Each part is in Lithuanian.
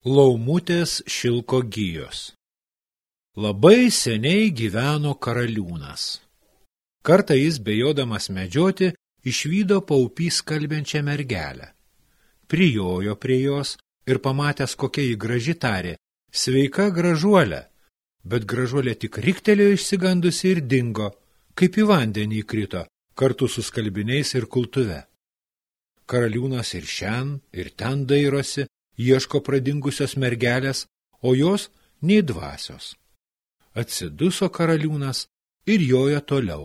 Laumutės šilko gyjos Labai seniai gyveno karaliūnas. Kartą jis bejodamas medžioti išvydo paupys kalbenčią mergelę. Prijojo prie jos ir pamatęs, kokia jį graži tarė, sveika gražuolė, bet gražuolė tik riktelėjo išsigandusi ir dingo, kaip į vandenį įkrito, kartu su skalbiniais ir kultuve. Karaliūnas ir šen, ir ten dairosi, ieško pradingusios mergelės, o jos nei dvasios. Atsiduso karaliūnas ir jojo toliau.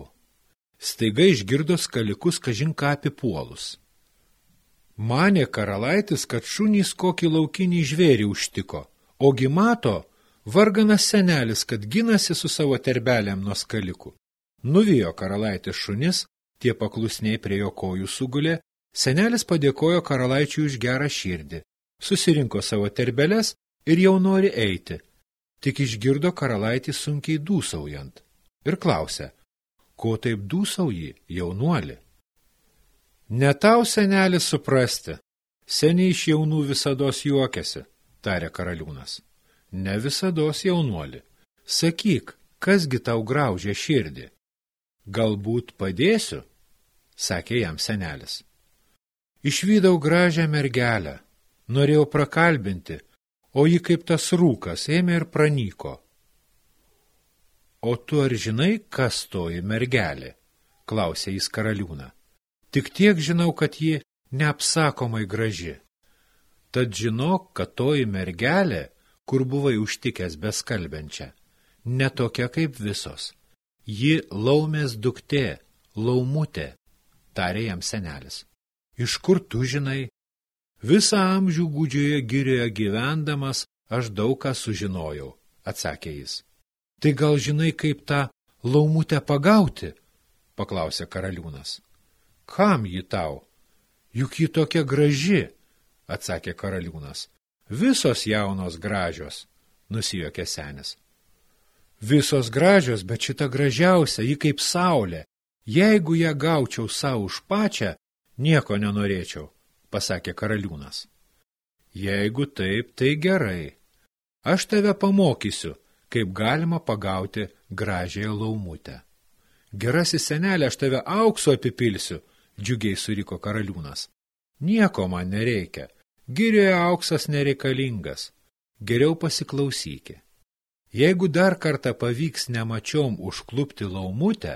Staiga išgirdo skalikus kažinką apipuolus. Manė karalaitis, kad šunys kokį laukinį žvėrį užtiko, ogi mato, varganas senelis, kad ginasi su savo terbelėm nuo skalikų. Nuvijo karalaitis šunis, tie paklusniai prie jo kojų sugulė, senelis padėkojo karalaičiui už gerą širdį susirinko savo terbeles ir jau nori eiti, tik išgirdo karalaitį sunkiai dūsaujant ir klausė, ko taip dūsauji, jaunuoli? Ne tau, senelis, suprasti, seniai iš jaunų visados juokiasi, tarė karaliūnas. Ne visados jaunuoli, sakyk, kasgi tau graužia širdį? Galbūt padėsiu, sakė jam senelis. Išvydau gražią mergelę, norėjau prakalbinti, o ji kaip tas rūkas ėmė ir pranyko. O tu ar žinai, kas toji mergelė? klausė jis karaliūną. Tik tiek žinau, kad ji neapsakomai graži. Tad žinok, kad toji mergelė, kur buvai užtikęs beskalbenčią, netokia kaip visos. Ji laumės duktė, laumutė, tarė jam senelis. Iš kur tu žinai, Visą amžių gūdžioje girioje gyvendamas aš daug ką sužinojau, atsakė jis. Tai gal žinai, kaip tą laumutę pagauti? paklausė karaliūnas. Kam ji tau? Juk ji tokia graži, atsakė karaliūnas. Visos jaunos gražios, nusijokė senis. Visos gražios, bet šita gražiausia, ji kaip saulė. Jeigu ją gaučiau savo už pačią, nieko nenorėčiau pasakė karaliūnas. Jeigu taip, tai gerai. Aš tave pamokysiu, kaip galima pagauti gražiąją laumutę. Gerasis senelė, aš tave aukso apipilsiu, džiugiai suriko karaliūnas. Nieko man nereikia, girioje auksas nereikalingas, geriau pasiklausyki. Jeigu dar kartą pavyks nemačiom užklupti laumutę,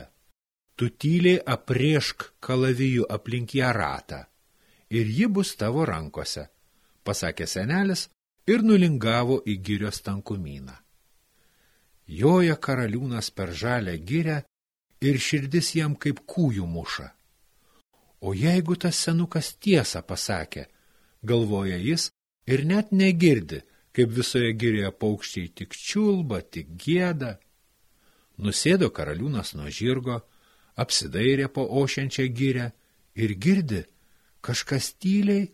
tu tyliai apriešk kalavijų aplink ją ratą ir ji bus tavo rankose, pasakė senelis ir nulingavo į girios tankumyną. Joja karaliūnas per žalę girę ir širdis jam kaip kūjų muša. O jeigu tas senukas tiesą pasakė, galvoja jis ir net negirdi, kaip visoje girioje paukščiai tik čiulba, tik gėda. Nusėdo karaliūnas nuo žirgo, apsidairė po ošiančią girę ir girdi, kažkas tyliai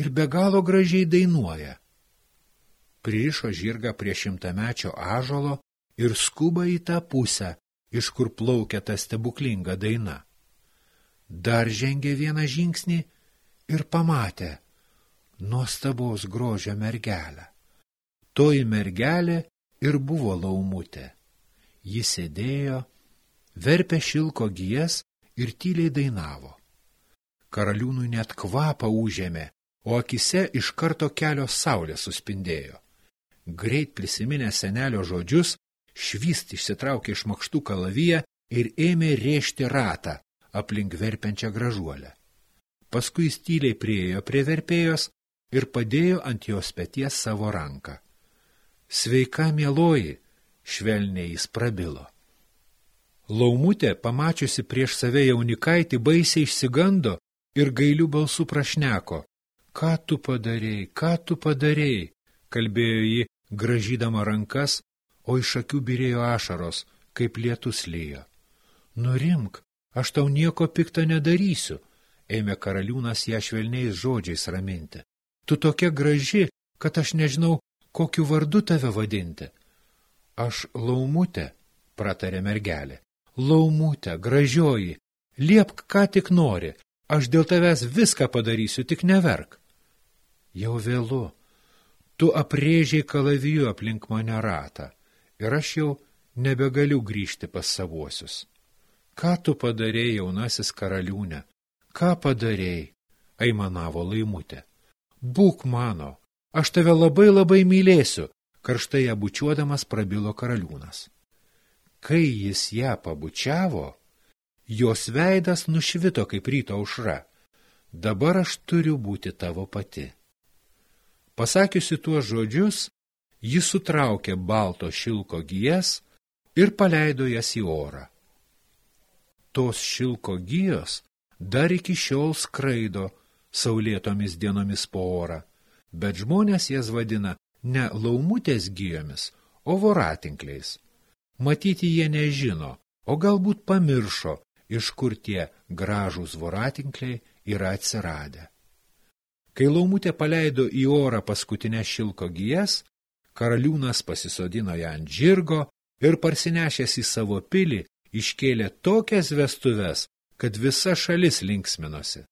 ir be galo gražiai dainuoja. Pririšo žirgą prie šimtamečio ažolo ir skuba į tą pusę, iš kur plaukia ta stebuklinga daina. Dar žengė vieną žingsnį ir pamatė nuostabaus grožio mergelę. Toji mergelė ir buvo laumutė. Ji sėdėjo, verpė šilko gijas ir tyliai dainavo. Karaliūnui net kvapą užėmė, o akise iš karto kelios saulės suspindėjo. Greit prisiminę senelio žodžius, švyst išsitraukė iš makštų kalaviją ir ėmė rėžti ratą aplink verpenčią gražuolę. Paskui jis tyliai priejo prie verpėjos ir padėjo ant jos peties savo ranką. Sveika, mieloji, švelniai jis prabilo. Laumutė, pamačiusi prieš save jaunikaitį, baisiai išsigando ir gailių balsų prašneko. Ką tu padarėjai, ką tu padarėjai, kalbėjo ji, gražydama rankas, o iš akių birėjo ašaros, kaip lietus lyjo. Nurimk, aš tau nieko piktą nedarysiu, ėmė karaliūnas ją švelniais žodžiais raminti. Tu tokia graži, kad aš nežinau, kokiu vardu tave vadinti. Aš laumutė, pratarė mergelė. Laumutė, gražioji, liepk, ką tik nori, Aš dėl tavęs viską padarysiu, tik neverk. Jau vėlu. Tu aprėžiai kalaviju aplink mane ratą ir aš jau nebegaliu grįžti pas savuosius. Ką tu padarėjai, jaunasis karaliūne? Ką padarėjai? Aimanavo laimutė. Būk mano, aš tave labai labai mylėsiu, karštai ją bučiuodamas prabilo karaliūnas. Kai jis ją pabučiavo, jos veidas nušvito kaip ryto aušra. Dabar aš turiu būti tavo pati. Pasakiusi tuos žodžius, ji sutraukė balto šilko gijas ir paleido jas į orą. Tos šilko gijos dar iki šiol skraido saulėtomis dienomis po orą, bet žmonės jas vadina ne laumutės gijomis, o voratinkliais. Matyti jie nežino, o galbūt pamiršo, iš kur tie gražūs voratinkliai yra atsiradę. Kai laumutė paleido į orą paskutinę šilko gijas, karaliūnas pasisodino ją ant žirgo ir parsinešęs į savo pilį iškėlė tokias vestuves, kad visa šalis linksminosi.